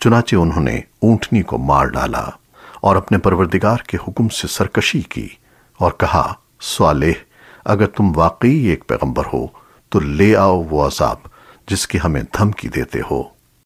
چنانچہ انہوں نے اونٹنی کو مار ڈالا اور اپنے پروردگار کے حکم سے سرکشی کی اور کہا، صالح، اگر تم واقعی ایک پیغمبر ہو، تو لے آؤ وہ عذاب جس کی ہمیں دھمکی دیتے ہو۔